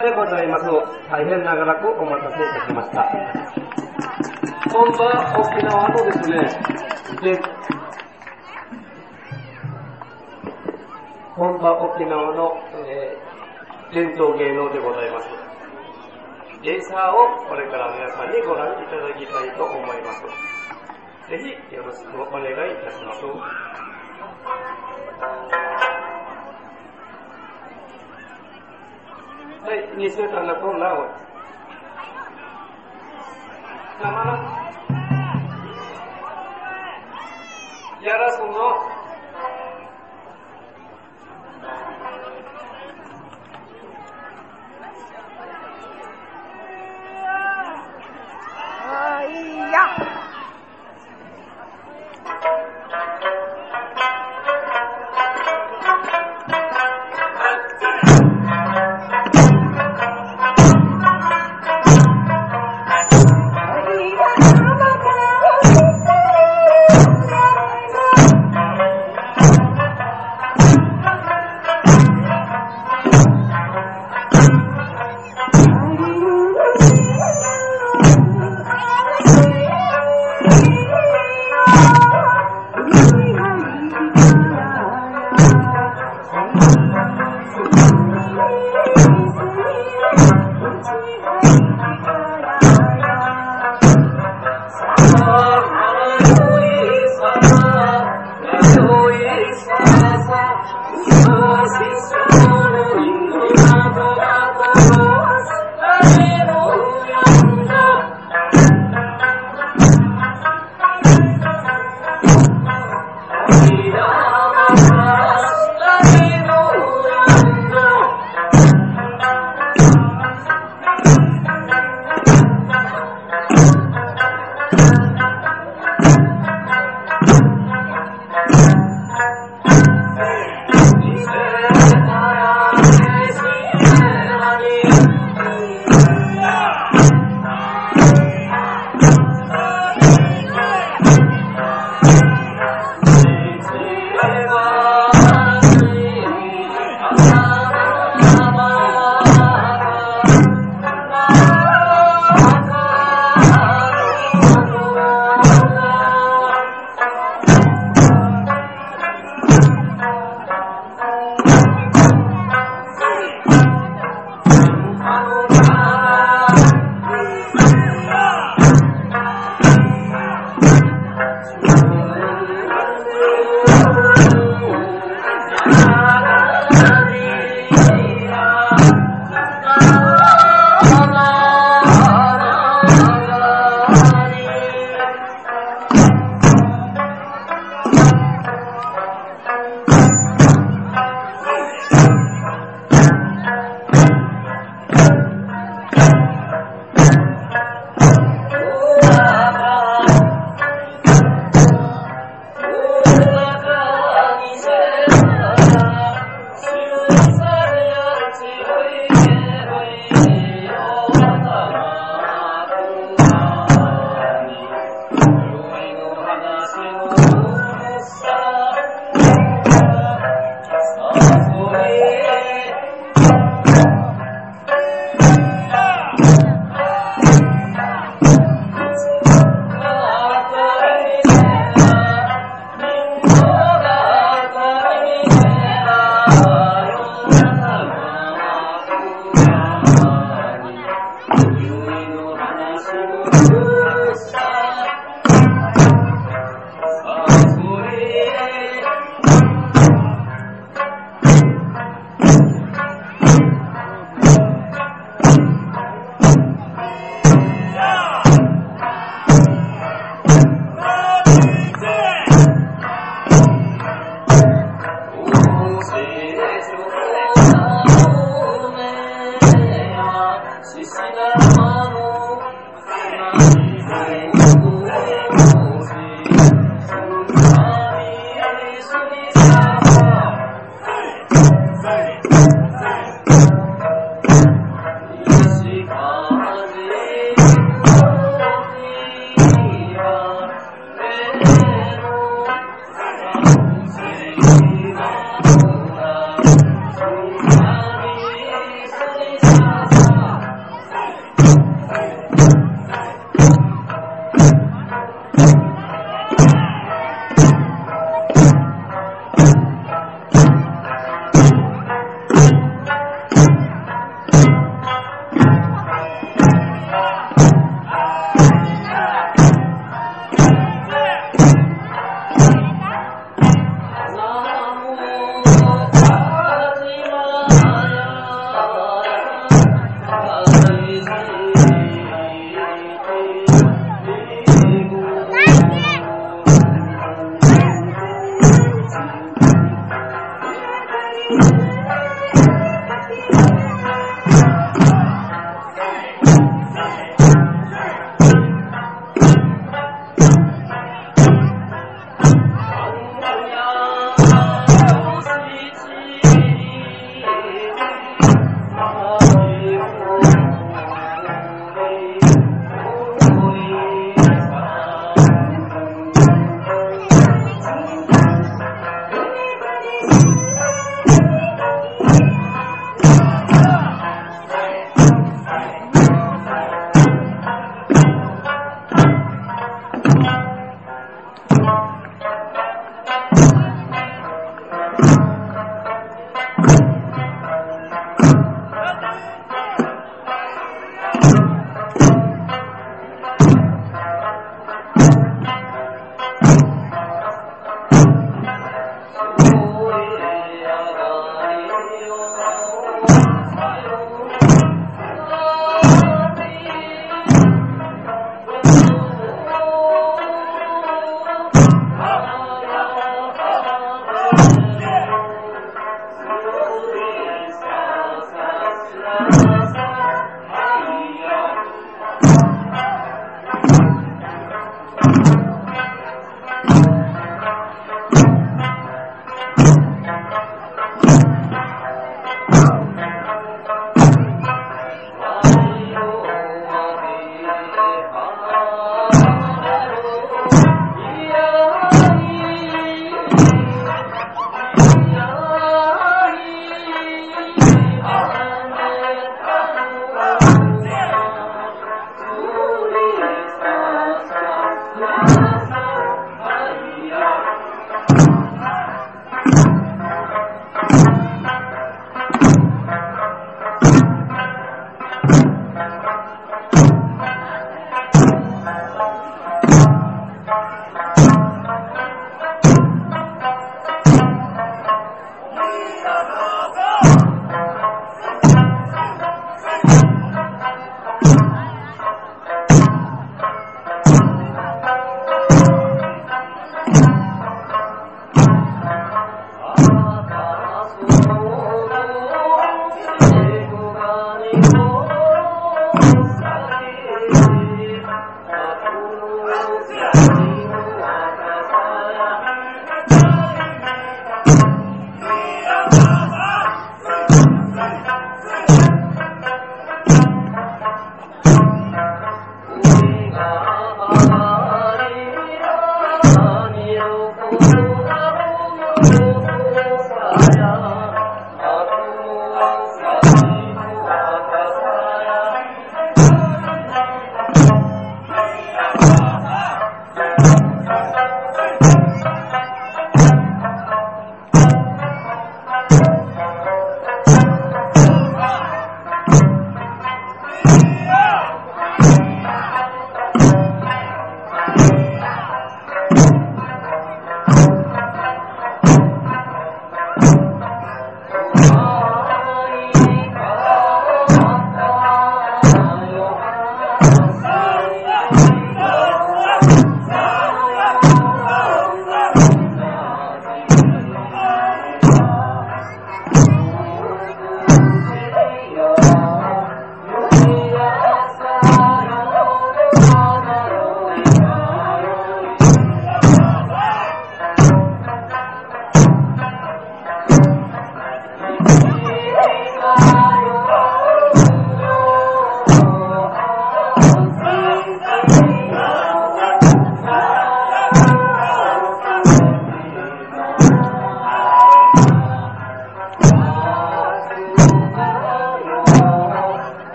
でございます。大変長らくお待たせいたしました。本場沖縄のですね、で本場沖縄の、えー伝統芸能でございます。エイサーをこれから皆さんにご覧いただきたいと思います。ぜひよろしくお願いいたします。ni se traslapó. La mano. Ya. Krishna.